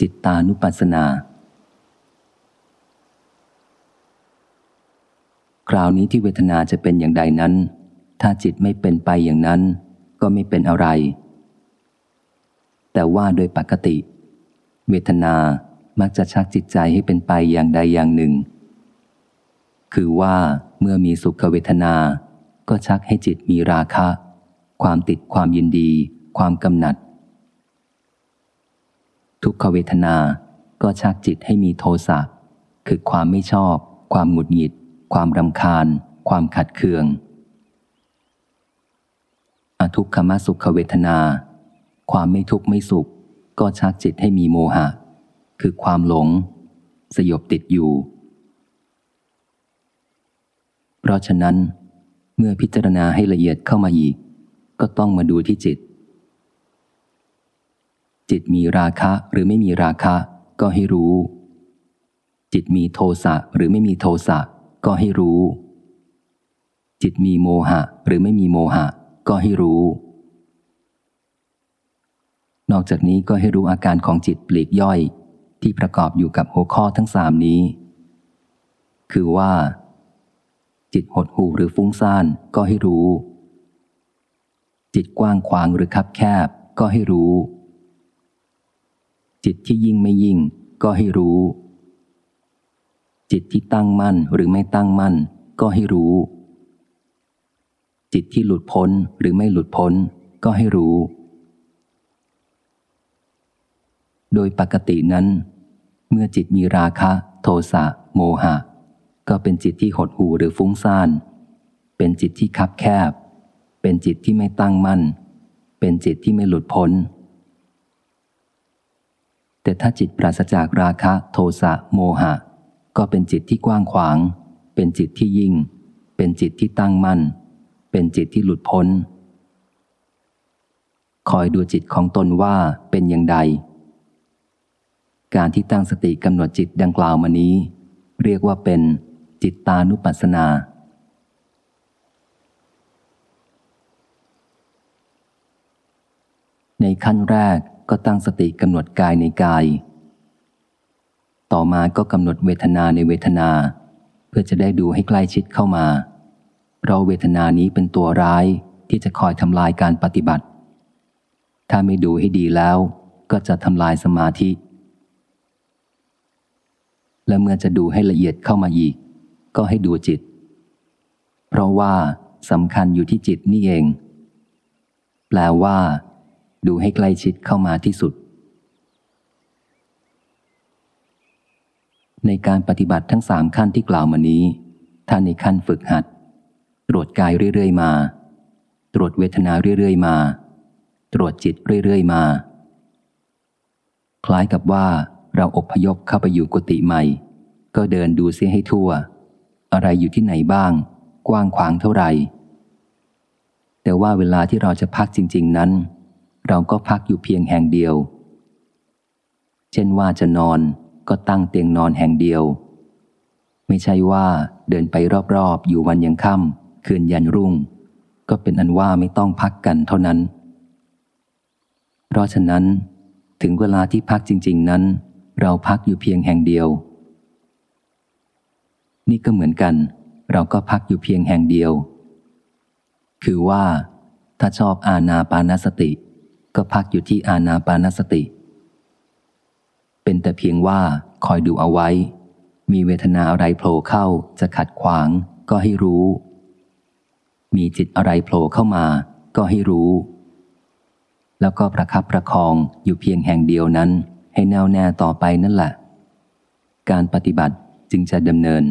จิตตานุปัสสนา คราวนี้ที่เวทนาจะเป็นอย่างใดนั้น ถ้าจิตไม่เป็นไปอย่างนั้น ก็ไม่เป็นอะไร แต่ว่าโดยปกติ เวทนามักจะชักจิตใจให้เป็นไปอย่างใดอย่างหนึ่ง คือว่าเมื่อมีสุขเวทนา ก็ชักให้จิตมีราคะ ความติดความยินดี ความกำหนัด ทุกขเวทนา ก็ชักจิตให้มีโทสะ คือความไม่ชอบ ความหงุดหงิด ความรำคาญ ความขัดเคือง อทุกขมสุขเวทนา ความไม่ทุกข์ไม่สุข ก็ชักจิตให้มีโมหะ คือความหลง สยบติดอยู่ เพราะฉะนั้น เมื่อพิจารณาให้ละเอียดเข้ามาอีก ก็ต้องมาดูที่จิต จิตมีราคะหรือไม่มีราคะ ก็ให้รู้ จิตมีโทสะหรือไม่มีโทสะ ก็ให้รู้ จิตมีโมหะหรือไม่มีโมหะ ก็ให้รู้ นอกจากนี้ก็ให้รู้อาการของจิตปลีกย่อย ที่ประกอบอยู่กับหัวข้อทั้งสามนี้ คือว่า จิตหดหูหรือฟุ้งซ่านก็ให้รู้ จิตกว้างขวางหรือคับแคบ ก็ให้รู้ จิตที่ยิ่งไม่ยิ่ง ก็ให้รู้ จิตที่ตั้งมั่นหรือไม่ตั้งมั่น ก็ให้รู้ จิตที่หลุดพ้นหรือไม่หลุดพ้น ก็ให้รู้ โดยปกตินั้น เมื่อจิตมีราคะ โทสะ โมหะ ก็เป็นจิตที่หดหู่หรือฟุ้งซ่าน เป็นจิตที่คับแคบ เป็นจิตที่ไม่ตั้งมั่น เป็นจิตที่ไม่หลุดพ้น แต่ถ้าจิตปราศจากราคะโทสะโมหะ ก็เป็นจิตที่กว้างขวาง เป็นจิตที่ยิ่ง เป็นจิตที่ตั้งมั่น เป็นจิตที่หลุดพ้น คอยดูจิตของตนว่าเป็นอย่างใด การที่ตั้งสติกำหนดจิตดังกล่าวมานี้ เรียกว่าเป็นจิตตานุปัสสนาในขั้นแรก ก็ตั้งสติกำหนดกายในกาย ต่อมาก็กำหนดเวทนาในเวทนา เพื่อจะได้ดูให้ใกล้ชิดเข้ามาเพราะเวทนานี้เป็นตัวร้ายที่จะคอยทำลายการปฏิบัติ ถ้าไม่ดูให้ดีแล้ว ก็จะทำลายสมาธิ และเมื่อจะดูให้ละเอียดเข้ามาอีก ก็ให้ดูจิต เพราะว่าสำคัญอยู่ที่จิตนี่เอง แปลว่า ดูให้ใกล้ชิดเข้ามาที่สุด ในการปฏิบัติทั้งสามขั้นที่กล่าวมานี้ ถ้าในขั้นฝึกหัด ตรวจกายเรื่อยๆมา ตรวจเวทนาเรื่อยๆมา ตรวจจิตเรื่อยๆมา คล้ายกับว่าเราอบพยพเข้าไปอยู่กุฏิใหม่ ก็เดินดูเสียให้ทั่ว อะไรอยู่ที่ไหนบ้าง กว้างขวางเท่าไหร่แต่ว่าเวลาที่เราจะพักจริง ๆ นั้น เราก็พักอยู่เพียงแห่งเดียว เช่นว่าจะนอนก็ตั้งเตียงนอนแห่งเดียว ไม่ใช่ว่าเดินไปรอบๆ อยู่วันยังค่ำคืนยันรุ่ง ก็เป็นอันว่าไม่ต้องพักกันเท่านั้น เพราะฉะนั้น ถึงเวลาที่พักจริง ๆนั้น เราพักอยู่เพียงแห่งเดียว นี่ก็เหมือนกัน เราก็พักอยู่เพียงแห่งเดียว คือว่าถ้าชอบอาณาปานสติ ก็พักอยู่ที่อาณาปานสติ เป็นแต่เพียงว่าคอยดูเอาไว้ มีเวทนาอะไรโผล่เข้าจะขัดขวาง ก็ให้รู้ มีจิตอะไรโผล่เข้ามา ก็ให้รู้ แล้วก็ประคับประคองอยู่เพียงแห่งเดียวนั้น ให้แน่วแน่ต่อไปนั่นแหละ การปฏิบัติจึงจะดำเนิน